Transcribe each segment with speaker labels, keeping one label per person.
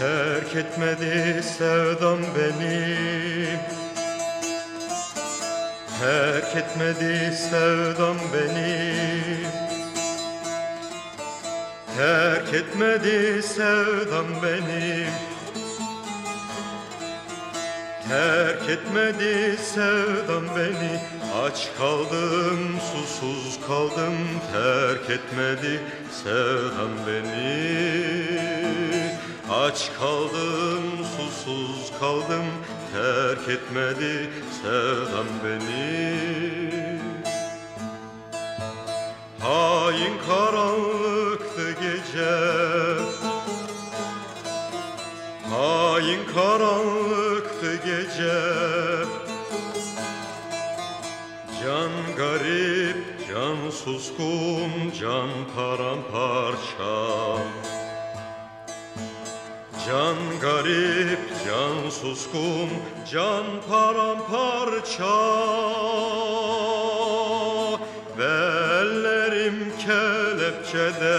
Speaker 1: Terk etmedi sevdam beni. Terk etmedi sevdam beni. Terk etmedi sevdam beni. Terk etmedi sevdam beni. Aç kaldım susuz kaldım. Terk etmedi sevdam beni Aç kaldım susuz kaldım Terk etmedi sevdam beni. Hain karanlıktı gece. Hain karanlıktı gece. Can garip, can suskun, can paramparça Can garip, can suskun, can paramparça. Ve ellerim kelepçede.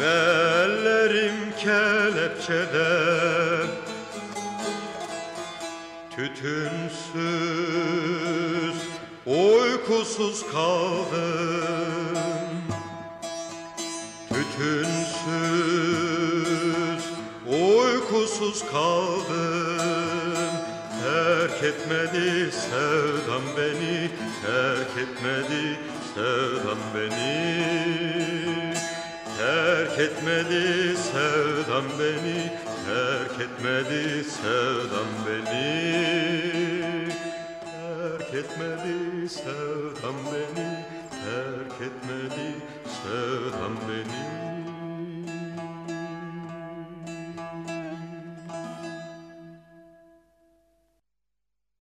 Speaker 1: Ve ellerim kelepçede. Tütünsüz, uykusuz kaldım Tütünsüz, uykusuz kaldım. Terk etmedi sevdam beni Terk etmedi sevdam beni. Terk etmedi sevdam beni Terk etmedi sevdam beni. Terk etmedi sevdam beni Terk etmedi sevdam beni